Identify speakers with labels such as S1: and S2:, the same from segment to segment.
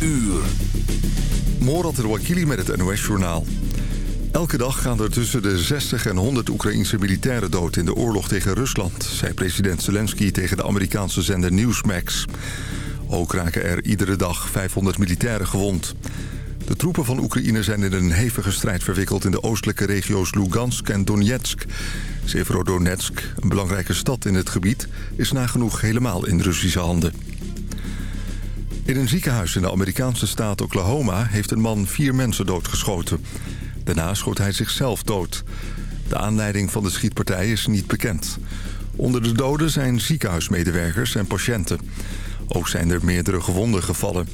S1: uur.
S2: Morat Rouakili met het NOS-journaal. Elke dag gaan er tussen de 60 en 100 Oekraïnse militairen dood in de oorlog tegen Rusland... zei president Zelensky tegen de Amerikaanse zender Newsmax. Ook raken er iedere dag 500 militairen gewond. De troepen van Oekraïne zijn in een hevige strijd verwikkeld... in de oostelijke regio's Lugansk en Donetsk. Severodonetsk, een belangrijke stad in het gebied... is nagenoeg helemaal in Russische handen. In een ziekenhuis in de Amerikaanse staat Oklahoma... heeft een man vier mensen doodgeschoten. Daarna schoot hij zichzelf dood. De aanleiding van de schietpartij is niet bekend. Onder de doden zijn ziekenhuismedewerkers en patiënten. Ook zijn er meerdere gewonden gevallen.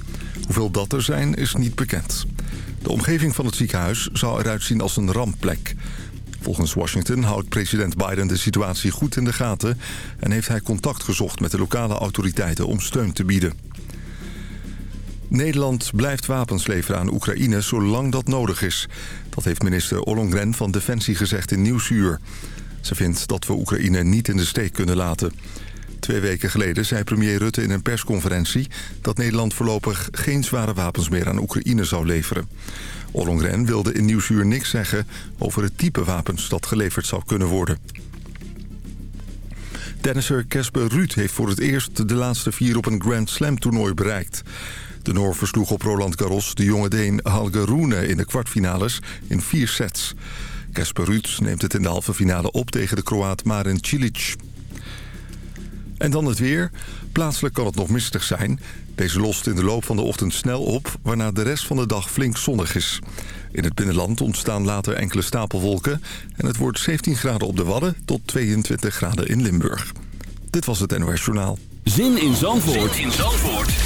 S2: Hoeveel dat er zijn, is niet bekend. De omgeving van het ziekenhuis zou eruit zien als een rampplek. Volgens Washington houdt president Biden de situatie goed in de gaten... en heeft hij contact gezocht met de lokale autoriteiten om steun te bieden. Nederland blijft wapens leveren aan Oekraïne zolang dat nodig is. Dat heeft minister Ollongren van Defensie gezegd in Nieuwsuur. Ze vindt dat we Oekraïne niet in de steek kunnen laten. Twee weken geleden zei premier Rutte in een persconferentie... dat Nederland voorlopig geen zware wapens meer aan Oekraïne zou leveren. Ollongren wilde in Nieuwsuur niks zeggen over het type wapens dat geleverd zou kunnen worden. Tennisser Casper Ruud heeft voor het eerst de laatste vier op een Grand Slam toernooi bereikt. De Noor versloeg op Roland Garros de jonge Deen Halge Rune in de kwartfinales in vier sets. Casper Ruud neemt het in de halve finale op tegen de Kroaat Marin Cilic. En dan het weer. Plaatselijk kan het nog mistig zijn. Deze lost in de loop van de ochtend snel op, waarna de rest van de dag flink zonnig is. In het binnenland ontstaan later enkele stapelwolken... en het wordt 17 graden op de Wadden tot 22 graden in Limburg. Dit was het NOS Journaal.
S1: Zin in Zandvoort, zin in Zandvoort.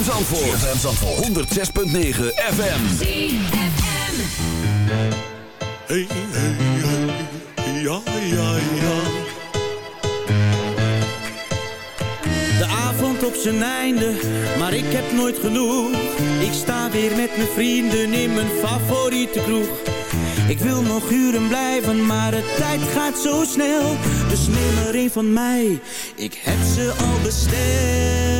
S3: ZFM Zandvoort. ZFM Zandvoort. 106.9 FM. ZFM.
S4: Hey, hey, hey. Ja, ja, ja.
S5: De avond op zijn einde, maar ik heb nooit genoeg. Ik sta weer met mijn vrienden in mijn favoriete kroeg. Ik wil nog uren blijven, maar de tijd gaat zo snel. Dus neem er een van mij, ik heb ze al besteld.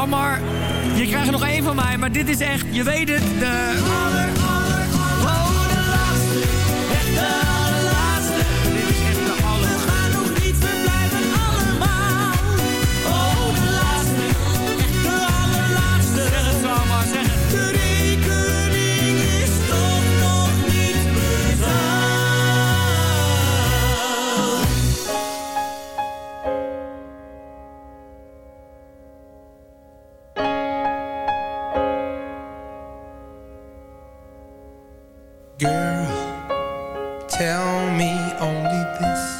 S6: Ammar, je krijgt nog één van mij, maar dit is echt, je weet het, de...
S7: Girl, tell me only this.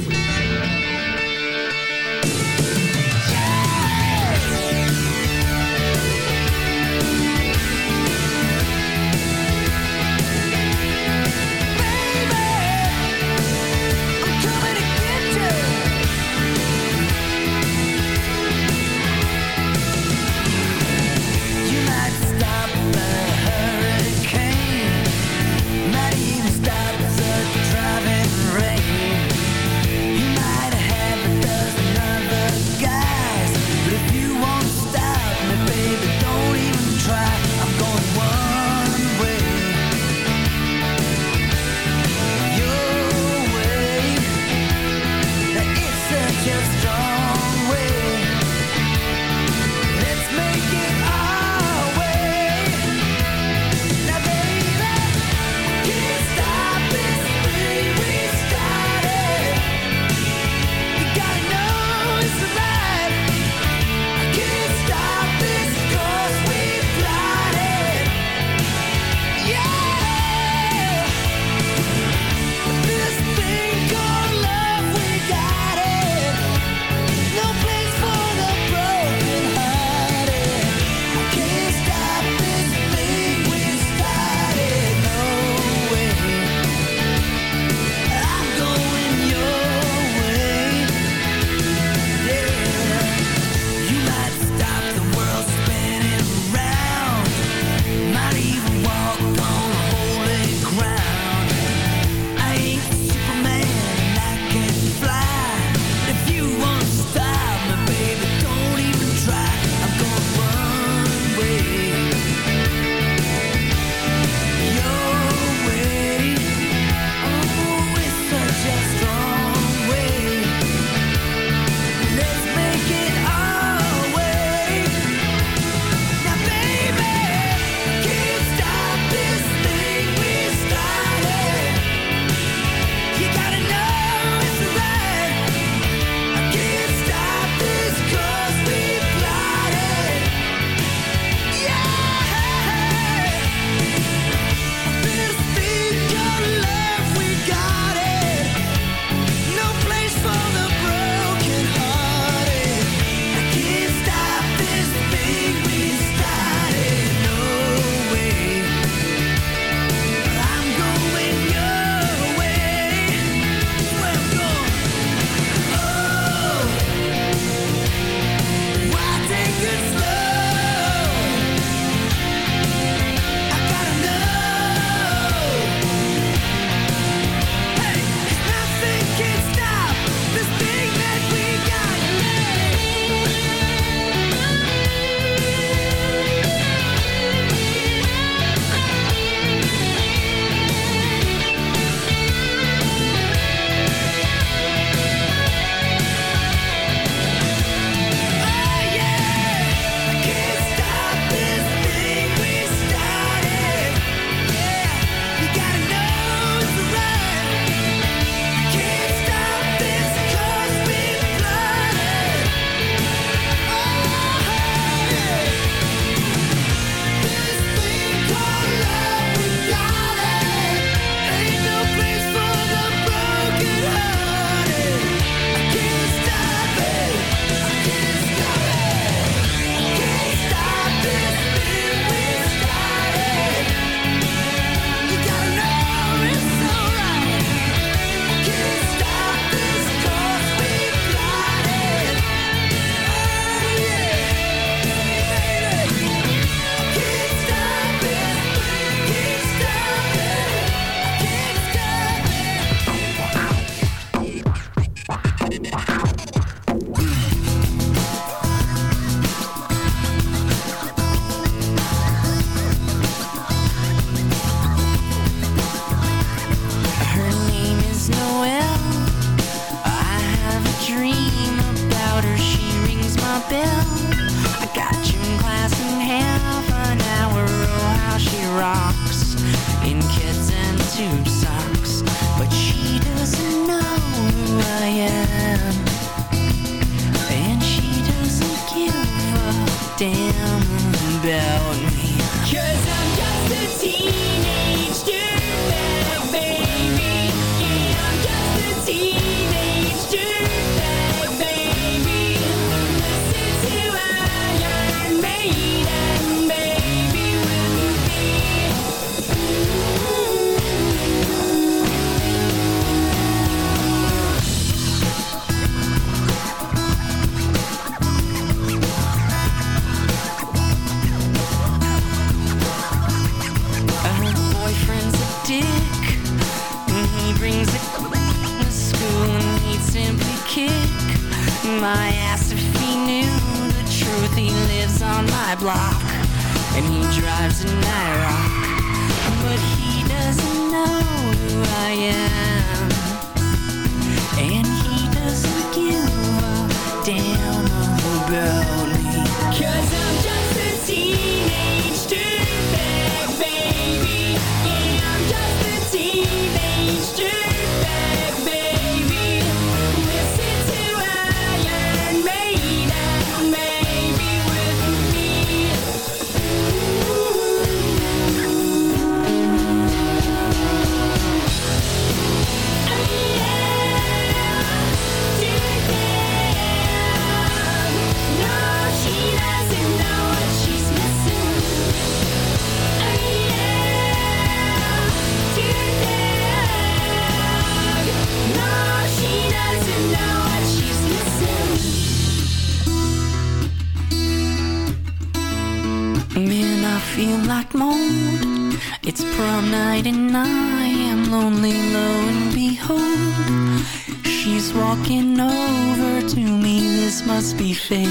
S8: fake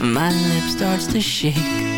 S8: My lip starts to shake.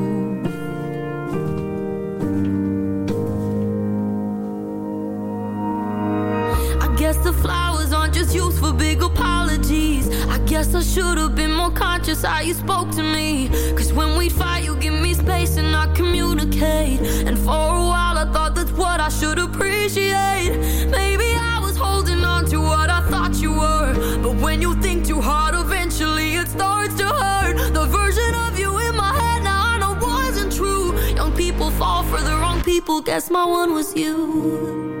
S8: Guess I should have been more conscious how you spoke to me. Cause when we fight, you give me space and I communicate. And for a while, I thought that's what I should appreciate. Maybe I was holding on to what I thought you were. But when you think too hard, eventually it starts to hurt. The version of you in my head now I know wasn't true. Young people fall for the wrong people. Guess my one was you.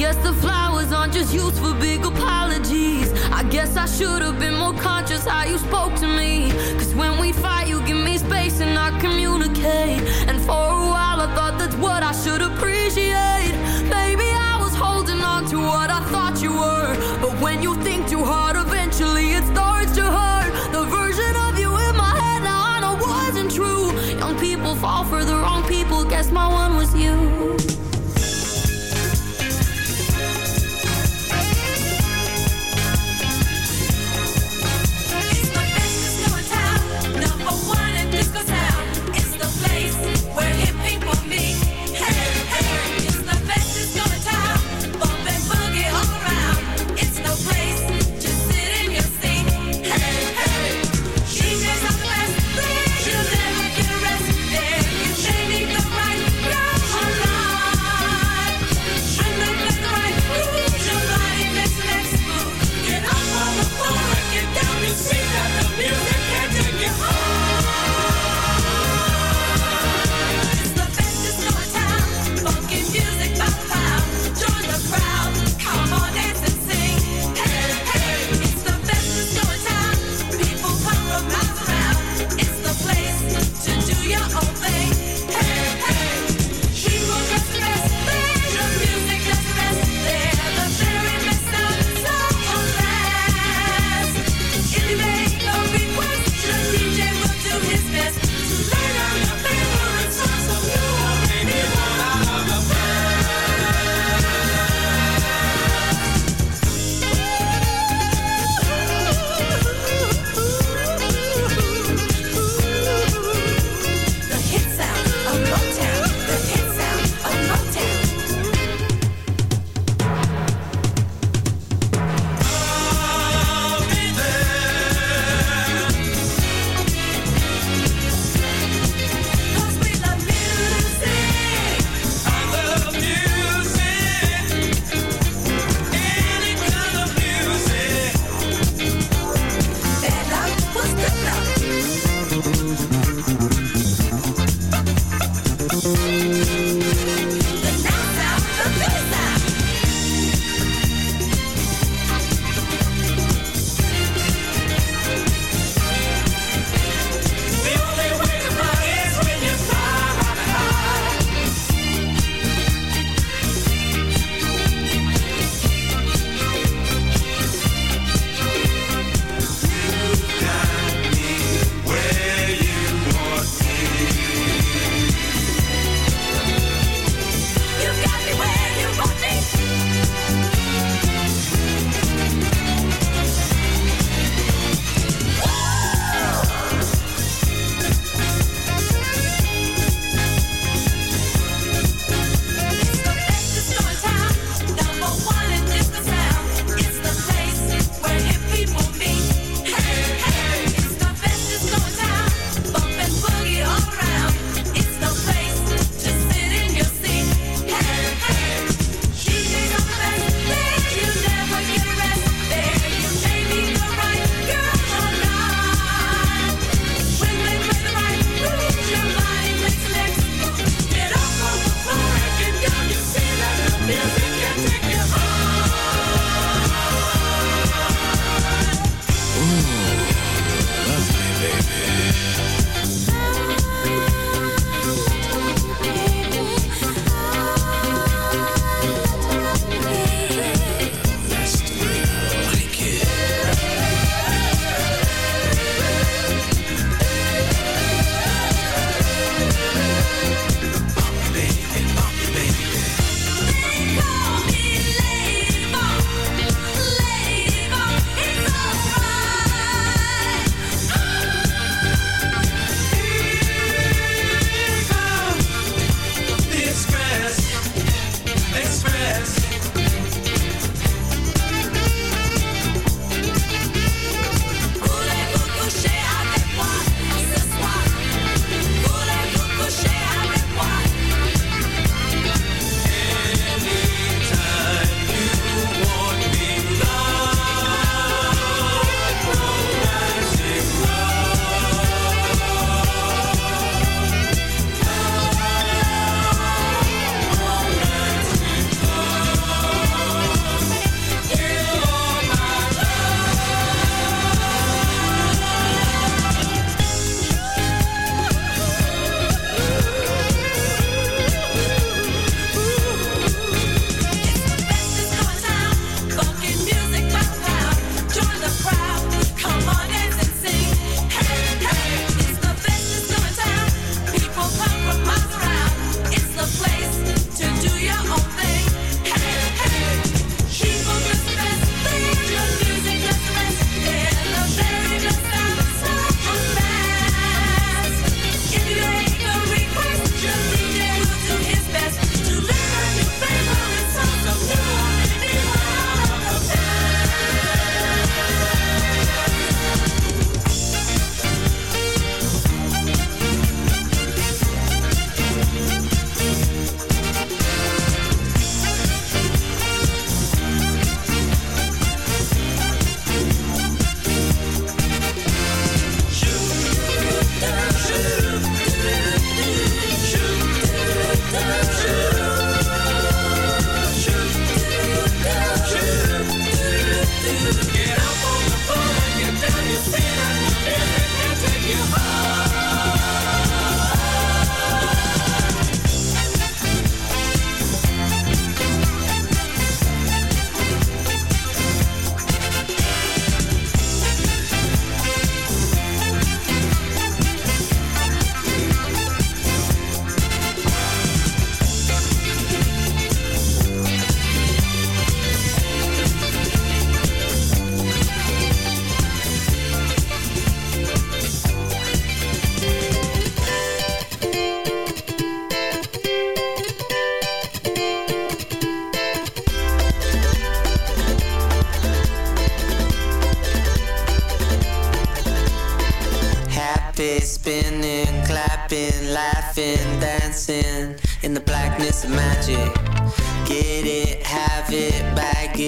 S8: Guess the flowers aren't just used for big apologies. I guess I should have been more conscious how you spoke to me. Cause when we fight, you give me space and I communicate. And for a while, I thought that's what I should appreciate. Maybe I was holding on to what I thought you were. But when you think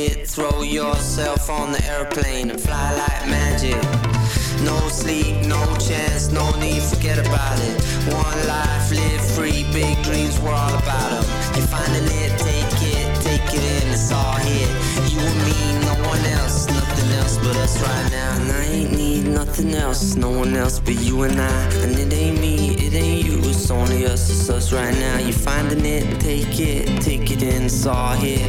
S8: it,
S9: throw yourself on the airplane and fly like magic. No sleep, no chance, no need, forget about it. One life, live free, big dreams, we're all about them. You're finding it, take it, take it in, it's all here. You and me, no one else, nothing else but us right now. And I ain't need nothing else, no one else but you and I. And it ain't me, it ain't you, it's only us, it's us right now. You're finding it, take it, take it in, it's all here.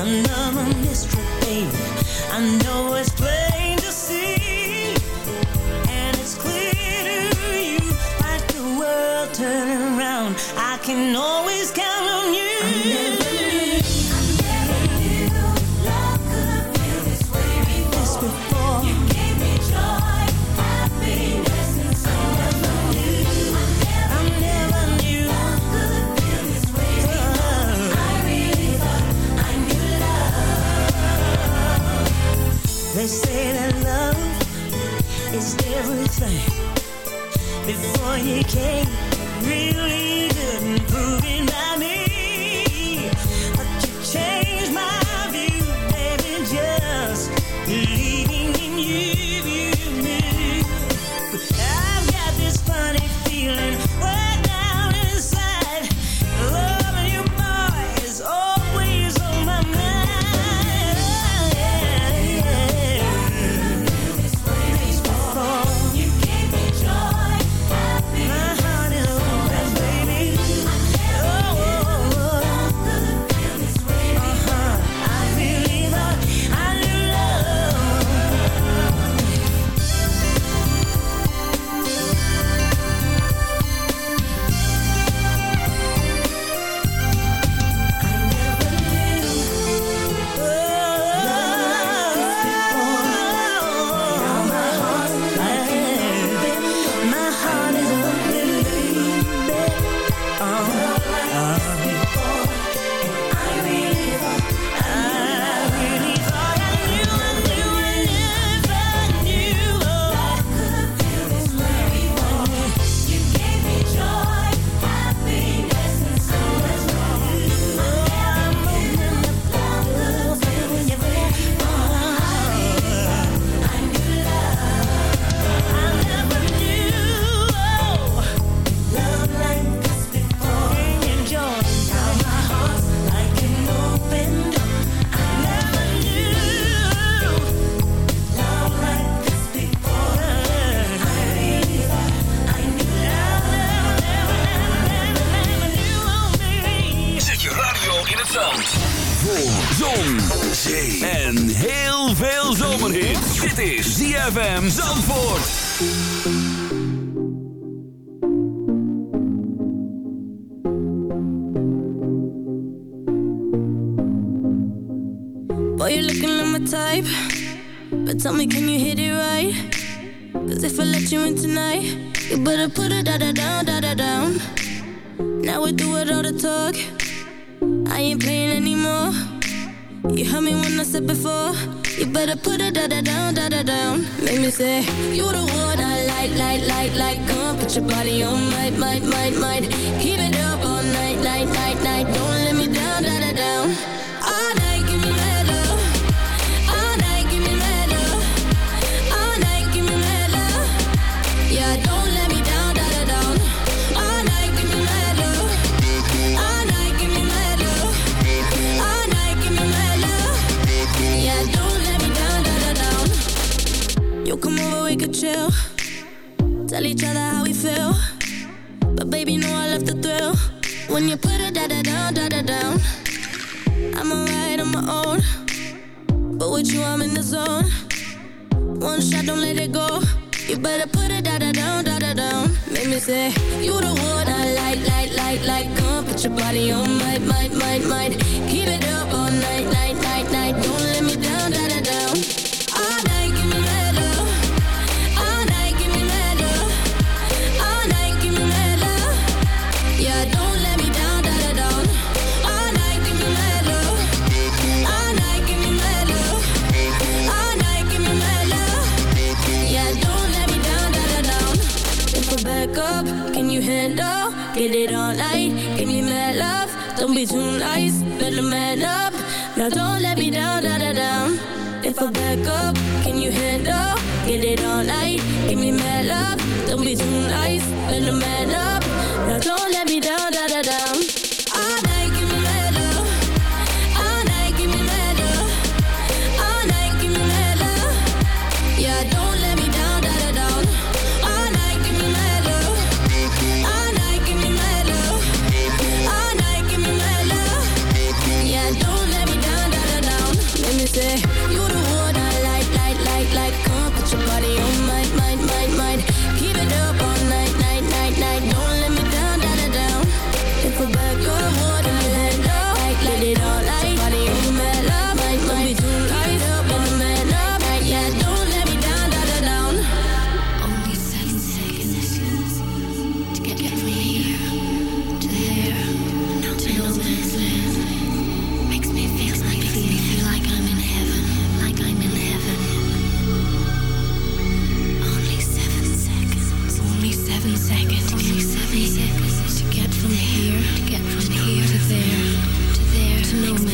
S1: Another mystery, baby. I know it's plain You came, really you
S10: say you the one I like, like, like, like. Come put your body on, might, might, might, might. Keep it with you, I'm in the zone. One shot, don't let it go. You better put it down, down, down, down. Make me say, You the one I like, like, like, like. Come put your body on, might, might, might, might. Keep it up all night, night, night, night. Don't let me down. be too every second. It takes every second to get from here, to get from here to there, to there, to
S11: know me.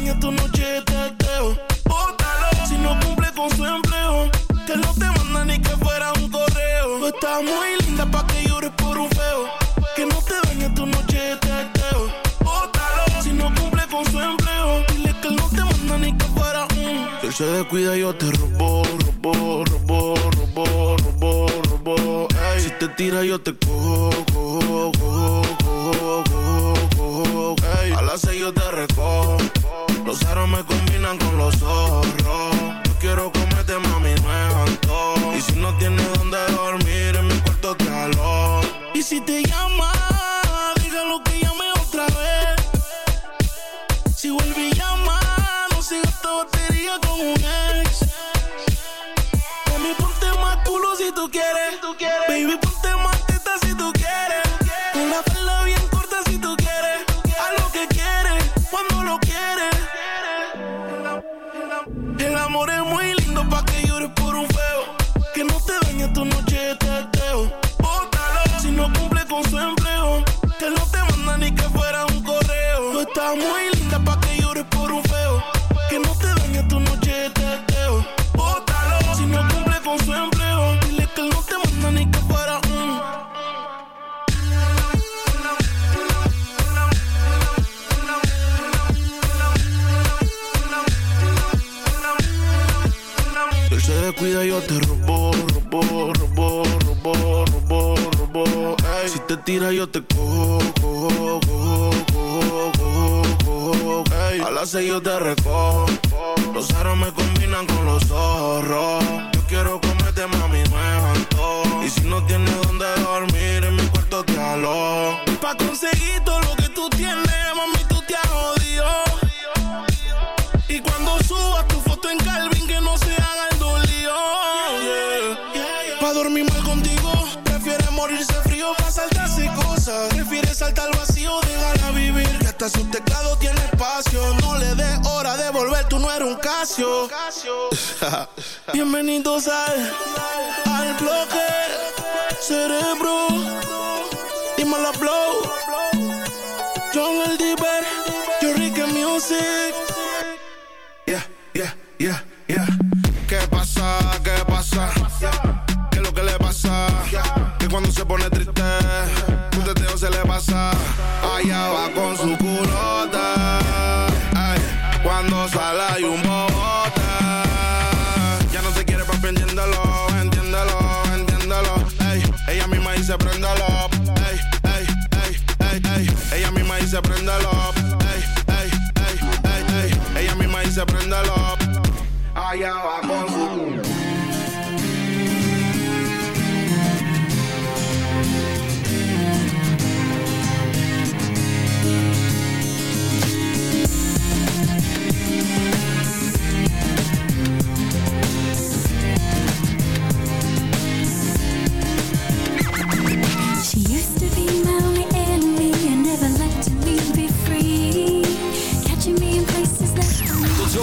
S11: Dañe tu noche de teteo. Bótalo si no cumple con su empleo. Que no te manda ni que fuera un correo. Tú estás muy linda pa' que llores por un feo. Que no te dañe tu noche de teteo. Bótalo si no cumple con su empleo. Dile que no te manda ni que fuera un. Si él se descuida, yo te robo, robo, robo, robo, robo, robo. Si te tira, yo te cojo, cojo, te. Los aros me combinan con los zorros. Yo quiero comerte, mami, es antojo. Y si no tienes donde dormir, en mi cuarto te alojo. Pa' conseguir todo lo que tú tienes, mami, tú te has jodido. Y cuando subas tu foto en Calvin, que no se haga el dolido. Pa' dormir mal contigo, prefieres morirse frío pa' saltarse cosas. Prefieres saltar al vacío, déjala vivir. Que hasta su teclado Casio. Bienvenidos al, al bloque cerebro. Dímelo, blow. John el Diver, yo Ricky Music. Yeah, yeah, yeah, yeah. ¿Qué pasa? ¿Qué pasa? ¿Qué es lo que le pasa? Que cuando se pone triste, un teteo se le pasa. Allá va con su culota. Dice préndelo. Ey, ey, ey, ey, ey. Ella misma dice préndelo. Ey, ey, ey, ey, ey. Ella misma dice préndelo. Allá va con su